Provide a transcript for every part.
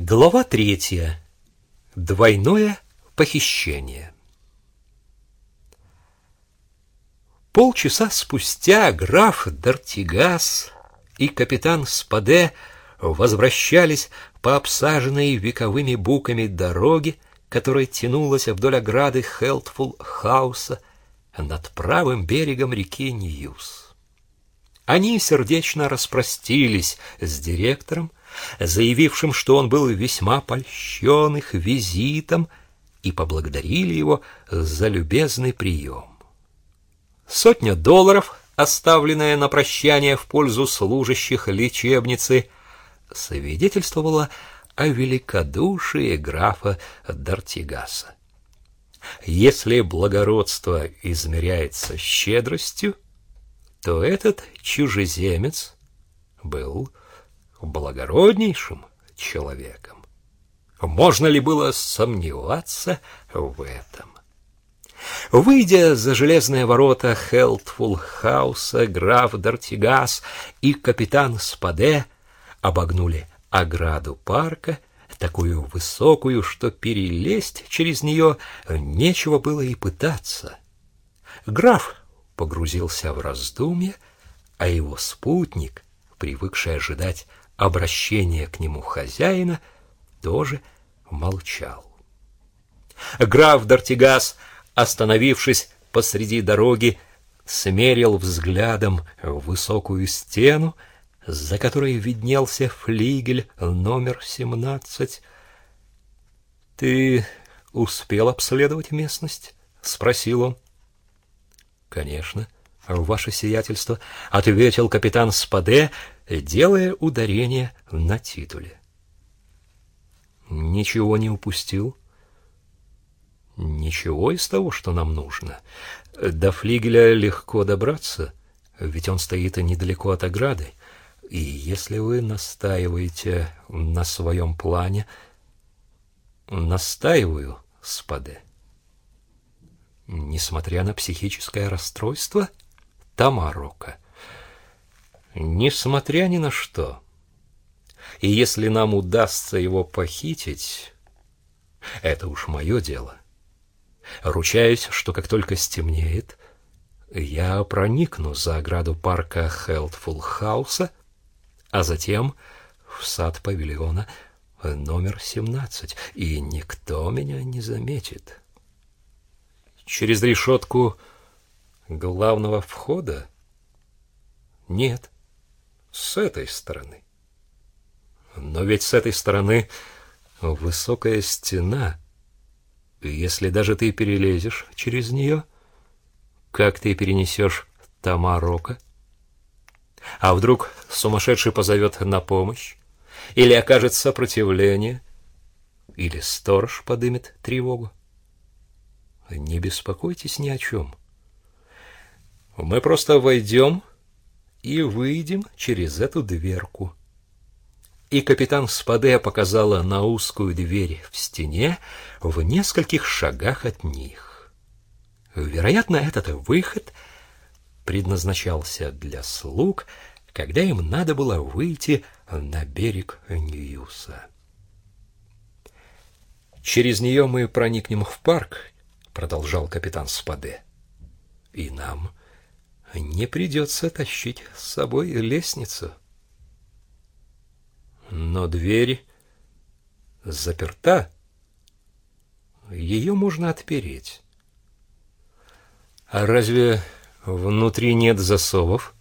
Глава третья. Двойное похищение. Полчаса спустя граф Дартигас и капитан Спаде возвращались по обсаженной вековыми буками дороге, которая тянулась вдоль ограды Хелтфул-хауса над правым берегом реки Ньюс. Они сердечно распростились с директором, заявившим, что он был весьма польщен их визитом, и поблагодарили его за любезный прием. Сотня долларов, оставленная на прощание в пользу служащих лечебницы, свидетельствовала о великодушии графа Дартигаса. Если благородство измеряется щедростью, то этот чужеземец был благороднейшим человеком. Можно ли было сомневаться в этом? Выйдя за железные ворота Хелтфул-хауса, граф Дартигас и капитан Спаде обогнули ограду парка, такую высокую, что перелезть через нее нечего было и пытаться. Граф погрузился в раздумье, а его спутник, привыкший ожидать обращения к нему хозяина, тоже молчал. Граф Дартигас, остановившись посреди дороги, смерил взглядом высокую стену, за которой виднелся флигель номер семнадцать. Ты успел обследовать местность? спросил он. Конечно, ваше сиятельство, ответил капитан Спаде, делая ударение на титуле. Ничего не упустил? Ничего из того, что нам нужно. До флигеля легко добраться, ведь он стоит недалеко от ограды. И если вы настаиваете на своем плане, настаиваю, спаде. Несмотря на психическое расстройство, Тамарока — несмотря ни на что. И если нам удастся его похитить, это уж мое дело. Ручаюсь, что как только стемнеет, я проникну за ограду парка Хелтфул Хауса, а затем в сад павильона номер 17, и никто меня не заметит. Через решетку главного входа? Нет с этой стороны. Но ведь с этой стороны высокая стена. Если даже ты перелезешь через нее, как ты перенесешь Тамарока? А вдруг сумасшедший позовет на помощь? Или окажет сопротивление? Или сторож подымет тревогу? Не беспокойтесь ни о чем. Мы просто войдем и выйдем через эту дверку. И капитан Спаде показала на узкую дверь в стене в нескольких шагах от них. Вероятно, этот выход предназначался для слуг, когда им надо было выйти на берег Ньюса. Через нее мы проникнем в парк, продолжал капитан Спаде. И нам не придется тащить с собой лестницу. Но дверь заперта. Ее можно отпереть. А разве внутри нет засовов?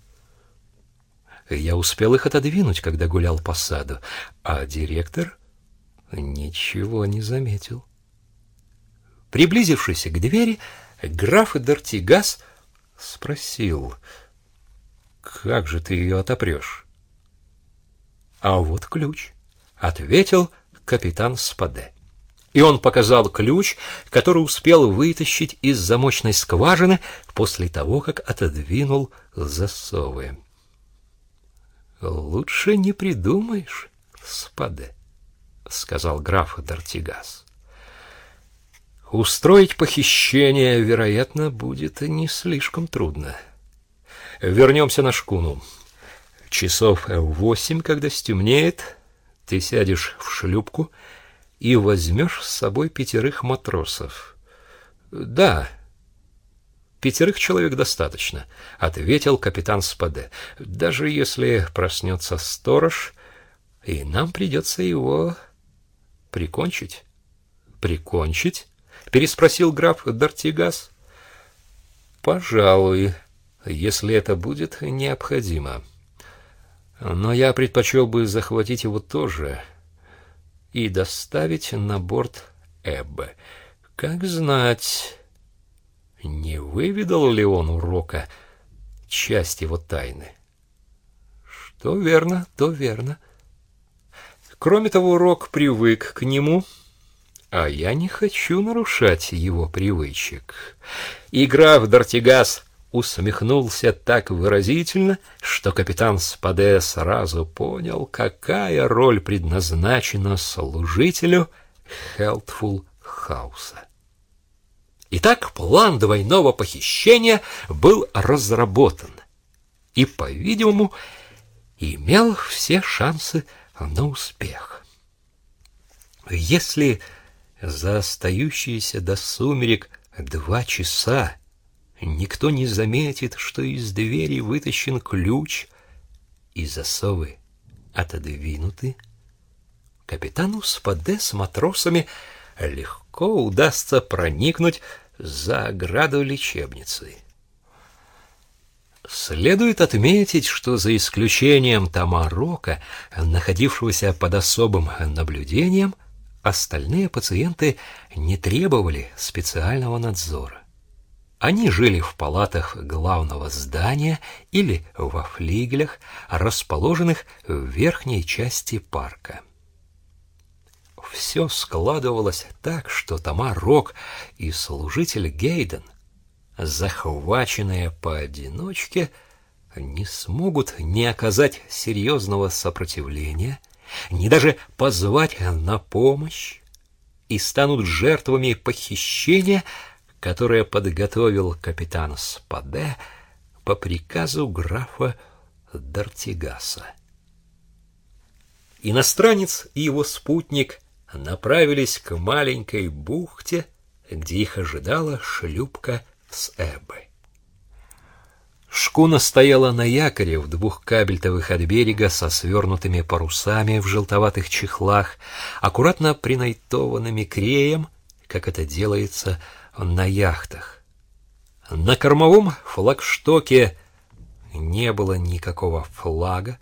Я успел их отодвинуть, когда гулял по саду, а директор ничего не заметил. Приблизившись к двери, граф Дартигас Спросил, как же ты ее отопрешь? А вот ключ, ответил капитан Спаде. И он показал ключ, который успел вытащить из замочной скважины после того, как отодвинул засовы. Лучше не придумаешь, Спаде, сказал граф Дартигас. Устроить похищение, вероятно, будет не слишком трудно. Вернемся на шкуну. Часов восемь, когда стемнеет, Ты сядешь в шлюпку и возьмешь с собой пятерых матросов. Да, пятерых человек достаточно, ответил капитан Спаде. Даже если проснется сторож, и нам придется его прикончить. Прикончить? Переспросил граф Дартигас. Пожалуй, если это будет необходимо. Но я предпочел бы захватить его тоже и доставить на борт Эббы. Как знать, не выведал ли он урока часть его тайны? Что верно, то верно. Кроме того, урок привык к нему, а я не хочу нарушать его привычек. И граф Дартигас усмехнулся так выразительно, что капитан Спаде сразу понял, какая роль предназначена служителю Хелтфул Хауса. Итак, план двойного похищения был разработан и, по-видимому, имел все шансы на успех. Если за остающиеся до сумерек два часа никто не заметит, что из двери вытащен ключ и засовы отодвинуты. Капитану Спаде с матросами легко удастся проникнуть за ограду лечебницы. Следует отметить, что за исключением Тамарока, находившегося под особым наблюдением, остальные пациенты не требовали специального надзора. Они жили в палатах главного здания или во флигелях, расположенных в верхней части парка. Все складывалось так, что Тома Рок и служитель Гейден, захваченные поодиночке, не смогут не оказать серьезного сопротивления, ни даже позвать на помощь и станут жертвами похищения – которое подготовил капитан Спаде по приказу графа Дартигаса. Иностранец и его спутник направились к маленькой бухте, где их ожидала шлюпка с Эббой. Шкуна стояла на якоре в двух кабельтовых от берега со свернутыми парусами в желтоватых чехлах, аккуратно принайтованными креем, как это делается на яхтах. На кормовом флагштоке не было никакого флага,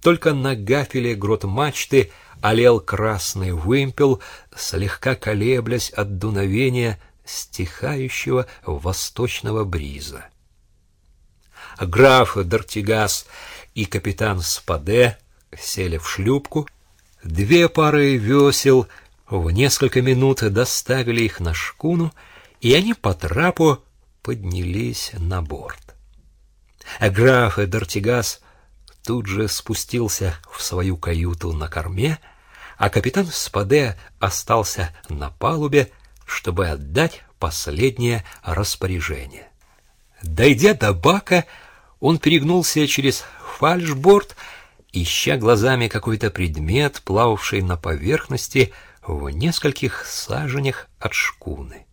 только на гафеле грот мачты олел красный вымпел, слегка колеблясь от дуновения стихающего восточного бриза. Граф Дартигас и капитан Спаде сели в шлюпку, две пары весел в несколько минут доставили их на шкуну, и они по трапу поднялись на борт. Граф Дортигас тут же спустился в свою каюту на корме, а капитан Спаде остался на палубе, чтобы отдать последнее распоряжение. Дойдя до бака, он перегнулся через фальшборд, ища глазами какой-то предмет, плававший на поверхности, в нескольких саженях от шкуны.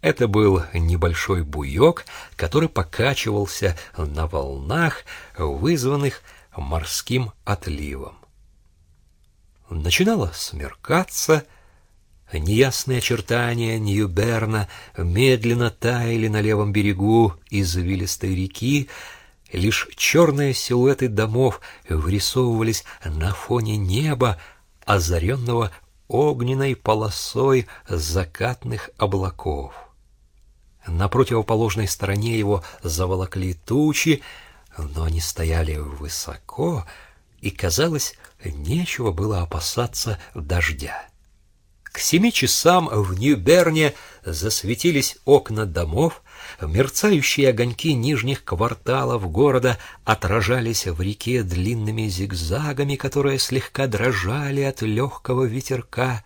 Это был небольшой буек, который покачивался на волнах, вызванных морским отливом. Начинало смеркаться, неясные очертания Нью-Берна медленно таяли на левом берегу извилистой реки, лишь черные силуэты домов вырисовывались на фоне неба, озаренного огненной полосой закатных облаков. На противоположной стороне его заволокли тучи, но они стояли высоко, и, казалось, нечего было опасаться дождя. К семи часам в Нью-Берне засветились окна домов, Мерцающие огоньки нижних кварталов города отражались в реке длинными зигзагами, которые слегка дрожали от легкого ветерка.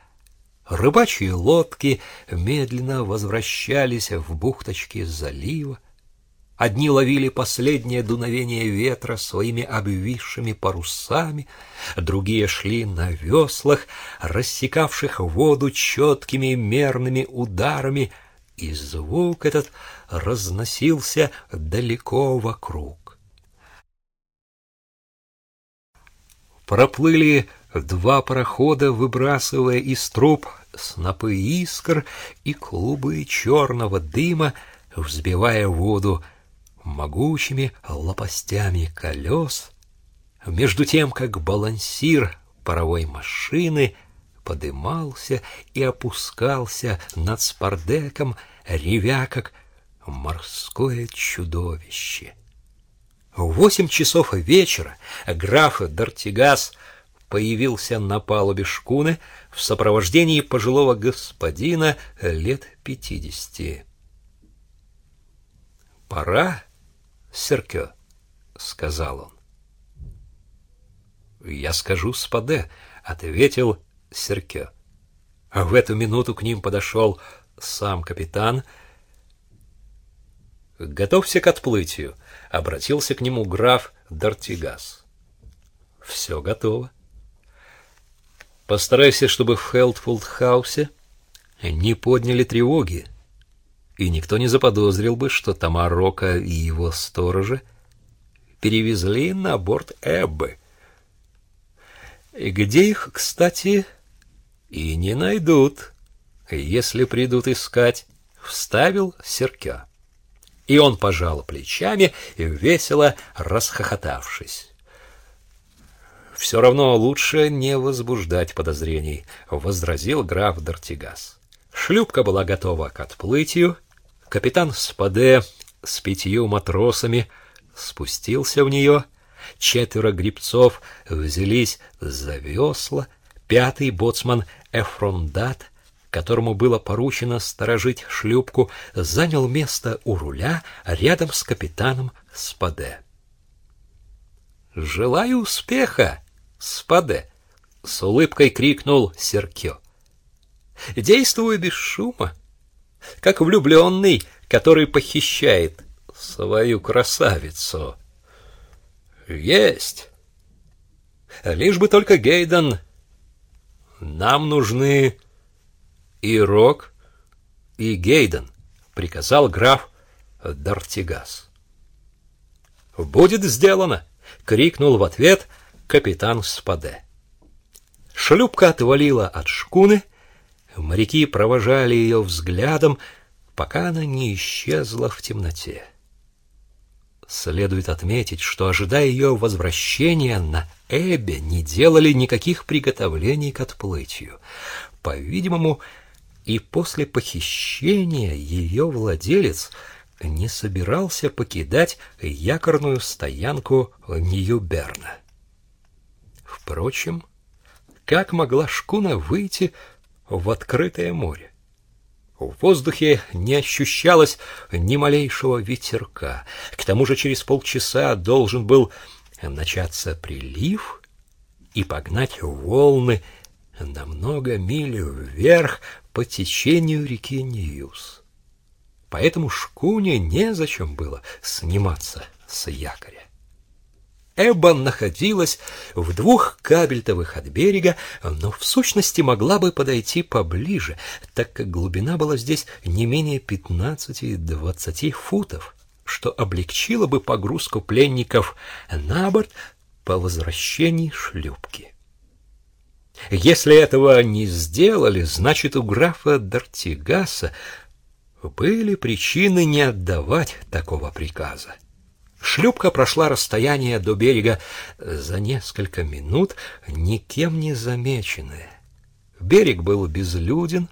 Рыбачьи лодки медленно возвращались в бухточки залива. Одни ловили последнее дуновение ветра своими обвисшими парусами, другие шли на веслах, рассекавших воду четкими мерными ударами, и звук этот разносился далеко вокруг. Проплыли два парохода, выбрасывая из труб снопы искр и клубы черного дыма, взбивая воду могучими лопастями колес, между тем, как балансир паровой машины подымался и опускался над спардеком, ревя, как морское чудовище. В восемь часов вечера граф Дортигас появился на палубе шкуны в сопровождении пожилого господина лет пятидесяти. «Пора Серкё, — сказал он. «Я скажу спаде», — ответил Серкё. А в эту минуту к ним подошел сам капитан. «Готовься к отплытию», — обратился к нему граф Дартигас. «Все готово. Постарайся, чтобы в Хелтфул-хаусе не подняли тревоги, и никто не заподозрил бы, что Тома Рока и его сторожа перевезли на борт Эббы. И где их, кстати, и не найдут, если придут искать, вставил Серкя. И он пожал плечами, весело расхохотавшись. «Все равно лучше не возбуждать подозрений», — возразил граф Дортигас. Шлюпка была готова к отплытию, Капитан Спаде с пятью матросами спустился в нее, четверо грибцов взялись за весла, пятый боцман Эфрондат, которому было поручено сторожить шлюпку, занял место у руля рядом с капитаном Спаде. «Желаю успеха, Спаде!» — с улыбкой крикнул Серкё. «Действуй без шума, как влюбленный, который похищает свою красавицу. Есть. Лишь бы только Гейден. Нам нужны и Рок, и Гейден, приказал граф Дартигас. Будет сделано, крикнул в ответ капитан Спаде. Шлюпка отвалила от шкуны, Моряки провожали ее взглядом, пока она не исчезла в темноте. Следует отметить, что, ожидая ее возвращения, на Эбе не делали никаких приготовлений к отплытию. По-видимому, и после похищения ее владелец не собирался покидать якорную стоянку Нью-Берна. Впрочем, как могла шкуна выйти в открытое море. В воздухе не ощущалось ни малейшего ветерка. К тому же через полчаса должен был начаться прилив и погнать волны на много миль вверх по течению реки Ньюс. Поэтому шкуне незачем было сниматься с якоря. Эбба находилась в двух кабельтовых от берега, но в сущности могла бы подойти поближе, так как глубина была здесь не менее 15-20 футов, что облегчило бы погрузку пленников на борт по возвращении шлюпки. Если этого не сделали, значит, у графа Дартигаса были причины не отдавать такого приказа. Шлюпка прошла расстояние до берега за несколько минут, никем не замеченная. Берег был безлюден,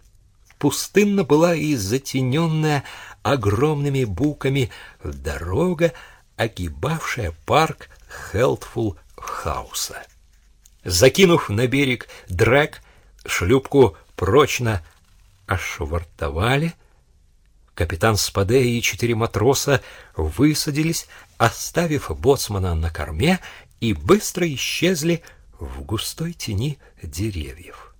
пустынна была и затененная огромными буками дорога, огибавшая парк Хелтфул Хауса. Закинув на берег дрек, шлюпку прочно ошвартовали, Капитан Спаде и четыре матроса высадились, оставив боцмана на корме, и быстро исчезли в густой тени деревьев.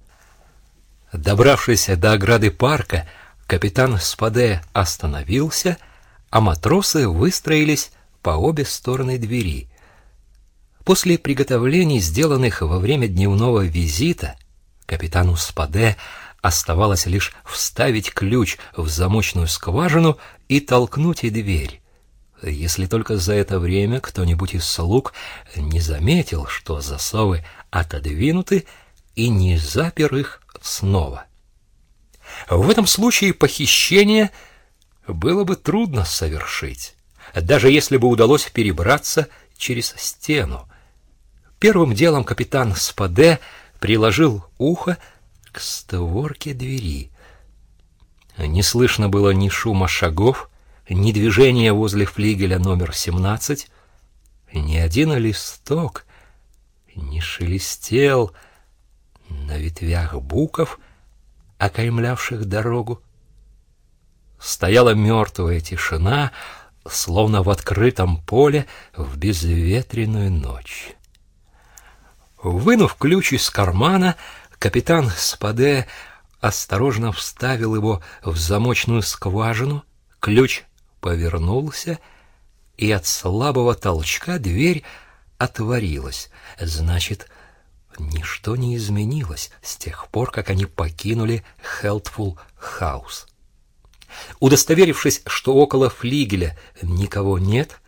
Добравшись до ограды парка, капитан Спаде остановился, а матросы выстроились по обе стороны двери. После приготовлений, сделанных во время дневного визита, капитану Спаде оставалось лишь вставить ключ в замочную скважину и толкнуть и дверь. Если только за это время кто-нибудь из слуг не заметил, что засовы отодвинуты, и не запер их снова. В этом случае похищение было бы трудно совершить, даже если бы удалось перебраться через стену. Первым делом капитан Спаде приложил ухо к створке двери. Не слышно было ни шума шагов, ни движения возле флигеля номер 17, ни один листок не шелестел на ветвях буков, окаймлявших дорогу. Стояла мертвая тишина, словно в открытом поле в безветренную ночь. Вынув ключ из кармана, капитан Спаде осторожно вставил его в замочную скважину, ключ повернулся, и от слабого толчка дверь отворилась. Значит, ничто не изменилось с тех пор, как они покинули Хелтфул Хаус. Удостоверившись, что около флигеля никого нет,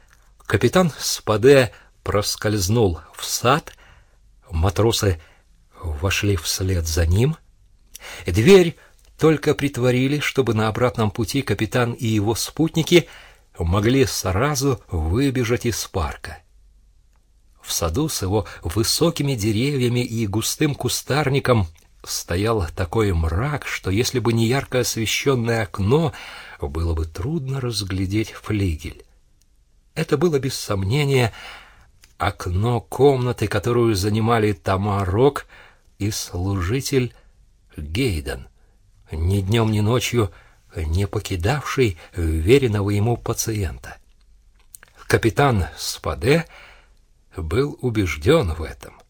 капитан Спаде проскользнул в сад, матросы вошли вслед за ним. Дверь только притворили, чтобы на обратном пути капитан и его спутники могли сразу выбежать из парка. В саду с его высокими деревьями и густым кустарником стоял такой мрак, что если бы не ярко освещенное окно, было бы трудно разглядеть флигель. Это было без сомнения окно комнаты, которую занимали Тамарок и служитель Гейден, ни днем, ни ночью не покидавший веренного ему пациента. Капитан Спаде был убежден в этом.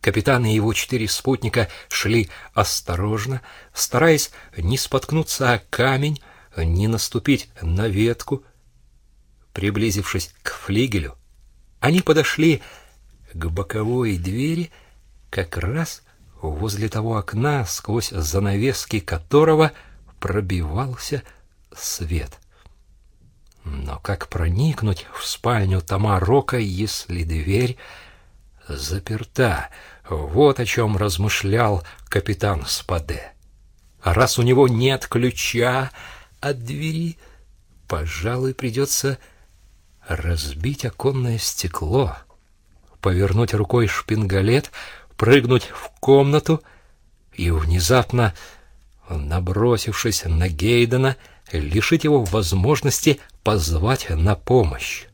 Капитан и его четыре спутника шли осторожно, стараясь не споткнуться о камень, не наступить на ветку. Приблизившись к флигелю, они подошли к боковой двери как раз возле того окна, сквозь занавески которого пробивался свет. Но как проникнуть в спальню Тамарока, если дверь заперта? Вот о чем размышлял капитан Спаде. А раз у него нет ключа от двери, пожалуй, придется разбить оконное стекло, повернуть рукой шпингалет, прыгнуть в комнату и внезапно, набросившись на Гейдена, лишить его возможности позвать на помощь.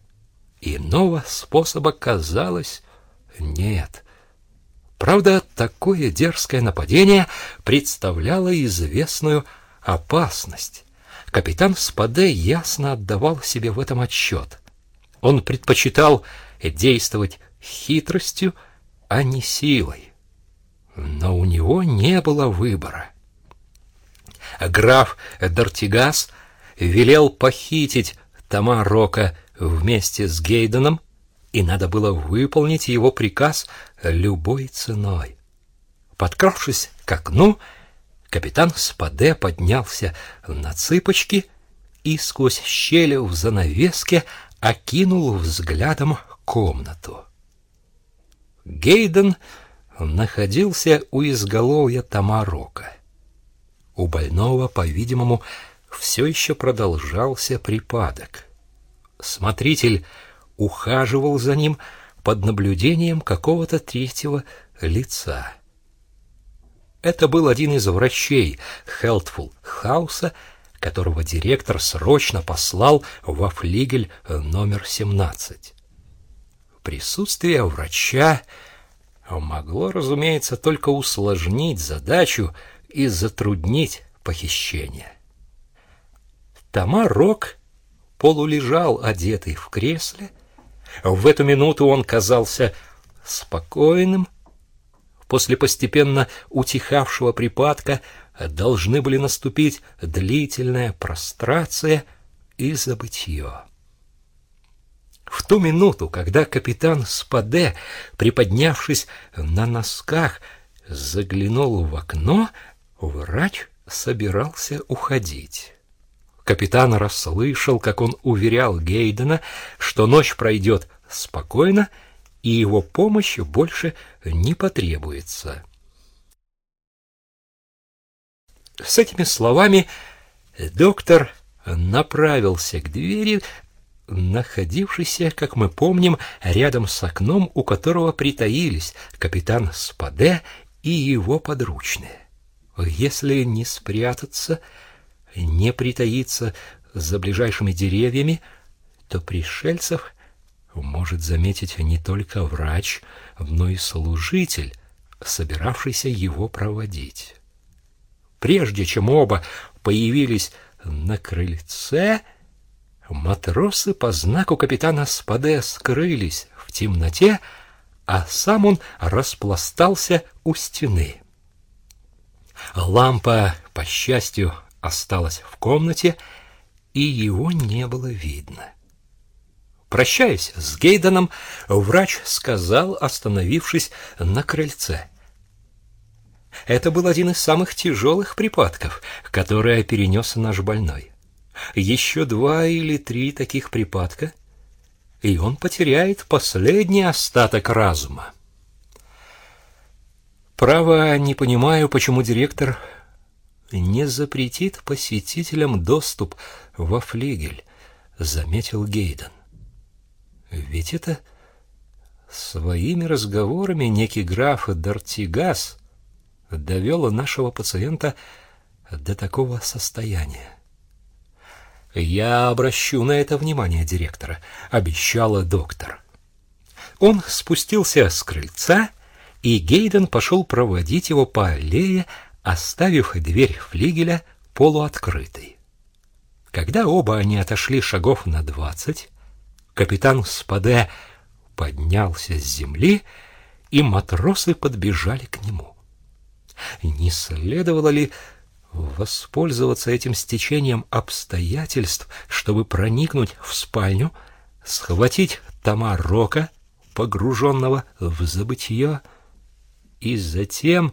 Иного способа, казалось, нет. Правда, такое дерзкое нападение представляло известную опасность. Капитан Спаде ясно отдавал себе в этом отчет. Он предпочитал действовать хитростью, а не силой. Но у него не было выбора. Граф Дортигас велел похитить Тома Рока вместе с Гейденом, и надо было выполнить его приказ любой ценой. Подкравшись к окну, капитан Спаде поднялся на цыпочки и сквозь щели в занавеске окинул взглядом комнату. Гейден находился у изголовья Тамарока. У больного, по-видимому, все еще продолжался припадок. Смотритель ухаживал за ним под наблюдением какого-то третьего лица. Это был один из врачей Хелтфул Хауса, которого директор срочно послал во флигель номер 17. Присутствие врача могло, разумеется, только усложнить задачу и затруднить похищение. Тома Рок полулежал одетый в кресле. В эту минуту он казался спокойным. После постепенно утихавшего припадка должны были наступить длительная прострация и забытье. В ту минуту, когда капитан Спаде, приподнявшись на носках, заглянул в окно, врач собирался уходить. Капитан расслышал, как он уверял Гейдена, что ночь пройдет спокойно, и его помощь больше не потребуется. С этими словами доктор направился к двери, находившейся, как мы помним, рядом с окном, у которого притаились капитан Спаде и его подручные. Если не спрятаться, не притаиться за ближайшими деревьями, то пришельцев может заметить не только врач, но и служитель, собиравшийся его проводить. Прежде чем оба появились на крыльце, матросы по знаку капитана Спаде скрылись в темноте, а сам он распластался у стены. Лампа, по счастью, осталась в комнате, и его не было видно. Прощаясь с Гейденом, врач сказал, остановившись на крыльце. Это был один из самых тяжелых припадков, которые перенес наш больной. Еще два или три таких припадка, и он потеряет последний остаток разума. Право, не понимаю, почему директор не запретит посетителям доступ во флигель, заметил Гейден. Ведь это своими разговорами некий граф Дартигас довел нашего пациента до такого состояния. Я обращу на это внимание директора, обещала доктор. Он спустился с крыльца и Гейден пошел проводить его по аллее, оставив дверь флигеля полуоткрытой. Когда оба они отошли шагов на двадцать, капитан Спаде поднялся с земли, и матросы подбежали к нему. Не следовало ли воспользоваться этим стечением обстоятельств, чтобы проникнуть в спальню, схватить Тома Рока, погруженного в забытье, и затем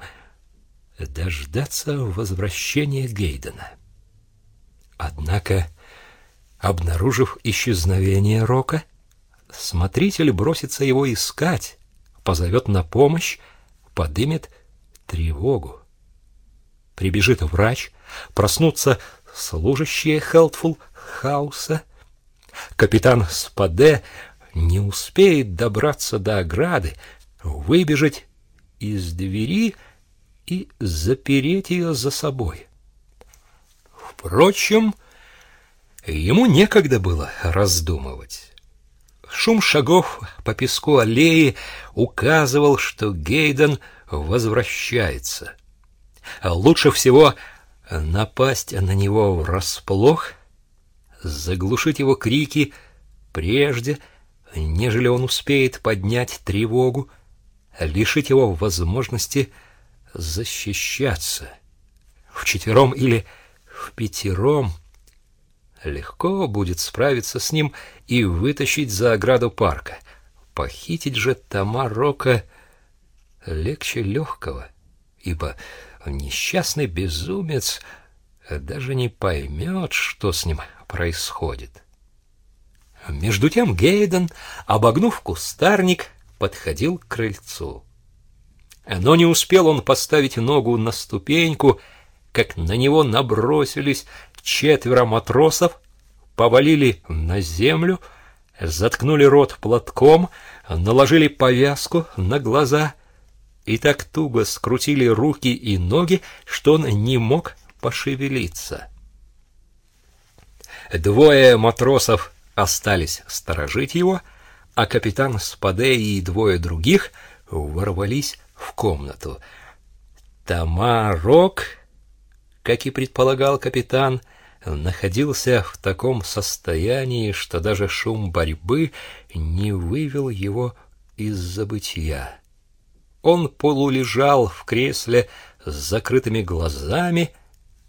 дождаться возвращения Гейдена. Однако, обнаружив исчезновение Рока, смотритель бросится его искать, позовет на помощь, подымет тревогу. Прибежит врач, проснутся служащие Хелтфул Хауса. Капитан Спаде не успеет добраться до ограды, выбежать из двери и запереть ее за собой. Впрочем, ему некогда было раздумывать. Шум шагов по песку аллеи указывал, что Гейден возвращается. Лучше всего напасть на него врасплох, заглушить его крики прежде, нежели он успеет поднять тревогу, лишить его возможности защищаться. В четвером или в пятером легко будет справиться с ним и вытащить за ограду парка. Похитить же Тома Рока легче легкого, ибо несчастный безумец даже не поймет, что с ним происходит. Между тем Гейден, обогнув кустарник, подходил к крыльцу. Но не успел он поставить ногу на ступеньку, как на него набросились четверо матросов, повалили на землю, заткнули рот платком, наложили повязку на глаза и так туго скрутили руки и ноги, что он не мог пошевелиться. Двое матросов остались сторожить его, а капитан Спаде и двое других ворвались в комнату. Тамарок, как и предполагал капитан, находился в таком состоянии, что даже шум борьбы не вывел его из забытия. Он полулежал в кресле с закрытыми глазами,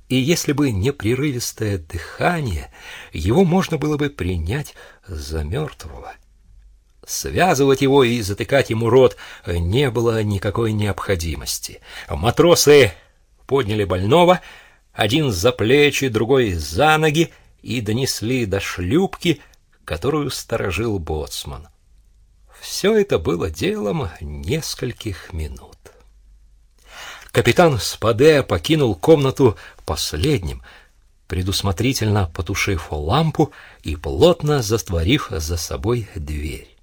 и если бы не прерывистое дыхание, его можно было бы принять за мертвого. Связывать его и затыкать ему рот не было никакой необходимости. Матросы подняли больного, один за плечи, другой за ноги, и донесли до шлюпки, которую сторожил боцман. Все это было делом нескольких минут. Капитан Спаде покинул комнату последним, предусмотрительно потушив лампу и плотно затворив за собой дверь.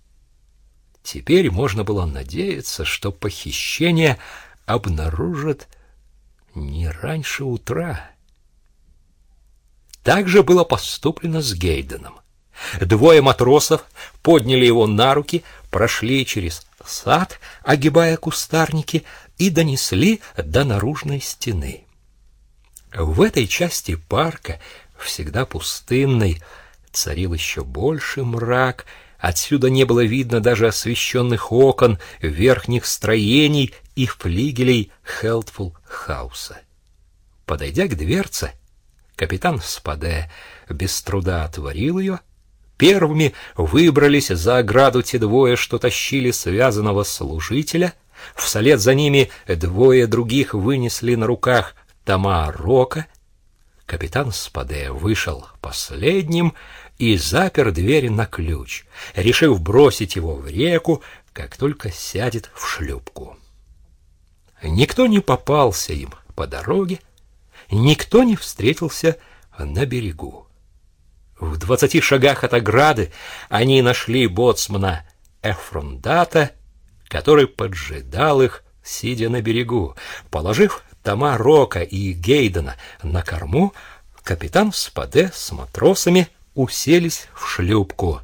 Теперь можно было надеяться, что похищение обнаружат не раньше утра. Так же было поступлено с Гейденом. Двое матросов подняли его на руки, прошли через сад, огибая кустарники, и донесли до наружной стены. В этой части парка, всегда пустынной, царил еще больше мрак, отсюда не было видно даже освещенных окон, верхних строений и флигелей Хелтфул Хауса. Подойдя к дверце, капитан Спаде без труда отворил ее — Первыми выбрались за ограду те двое, что тащили связанного служителя. Вслед за ними двое других вынесли на руках тома рока. Капитан Спаде вышел последним и запер дверь на ключ, решив бросить его в реку, как только сядет в шлюпку. Никто не попался им по дороге, никто не встретился на берегу. В двадцати шагах от ограды они нашли боцмана Эфрондата, который поджидал их, сидя на берегу. Положив тома Рока и Гейдена на корму, капитан Спаде с матросами уселись в шлюпку.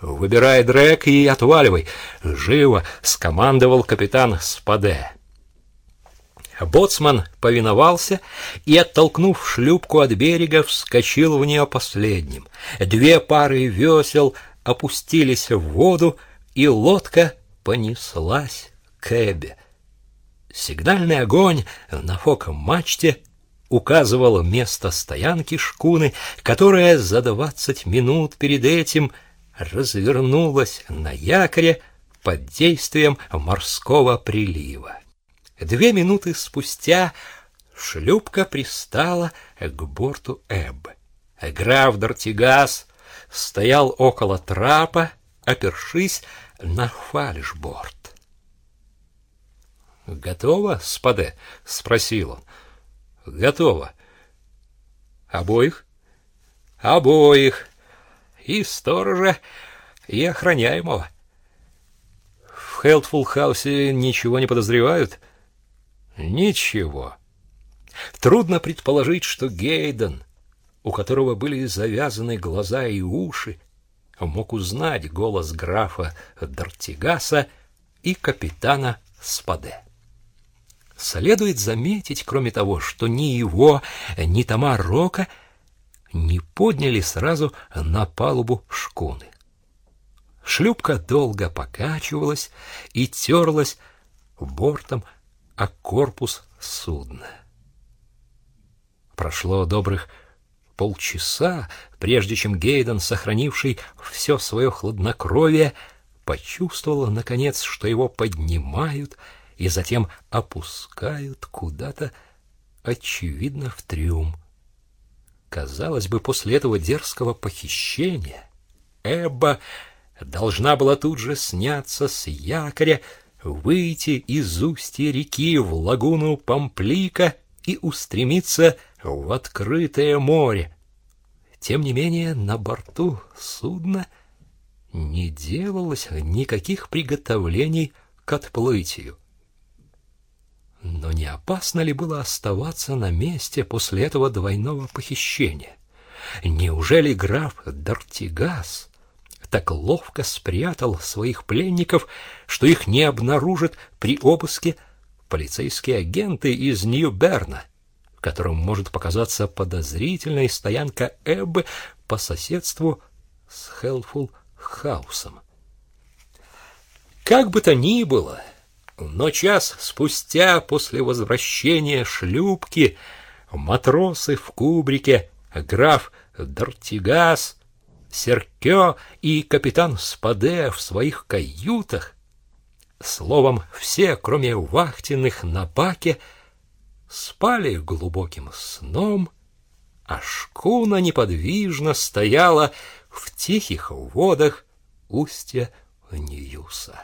«Выбирай дрек и отваливай!» — живо скомандовал капитан Спаде. Боцман повиновался и, оттолкнув шлюпку от берега, вскочил в нее последним. Две пары весел опустились в воду, и лодка понеслась к Эбе. Сигнальный огонь на фок-мачте указывал место стоянки шкуны, которая за двадцать минут перед этим развернулась на якоре под действием морского прилива. Две минуты спустя шлюпка пристала к борту Эбб. Граф Дортигас стоял около трапа, опершись на фальшборд. «Готово, спаде?» — спросил он. «Готово». «Обоих?» «Обоих. И сторожа, и охраняемого». «В Хелтфул-хаусе ничего не подозревают?» Ничего. Трудно предположить, что Гейден, у которого были завязаны глаза и уши, мог узнать голос графа Дартигаса и капитана Спаде. Следует заметить, кроме того, что ни его, ни Тома Рока не подняли сразу на палубу шкуны. Шлюпка долго покачивалась и терлась бортом а корпус судна. Прошло добрых полчаса, прежде чем Гейден, сохранивший все свое хладнокровие, почувствовал, наконец, что его поднимают и затем опускают куда-то, очевидно, в трюм. Казалось бы, после этого дерзкого похищения Эбба должна была тут же сняться с якоря, выйти из устья реки в лагуну Памплика и устремиться в открытое море. Тем не менее, на борту судна не делалось никаких приготовлений к отплытию. Но не опасно ли было оставаться на месте после этого двойного похищения? Неужели граф Дортигас так ловко спрятал своих пленников, что их не обнаружат при обыске полицейские агенты из Нью-Берна, которым может показаться подозрительной стоянка Эббы по соседству с Хелфул-хаусом. Как бы то ни было, но час спустя после возвращения шлюпки Матросы в кубрике, граф Дортигас, Серкё и капитан Спаде в своих каютах. Словом, все, кроме вахтенных на баке, спали глубоким сном, а шкуна неподвижно стояла в тихих водах устья Ньюса.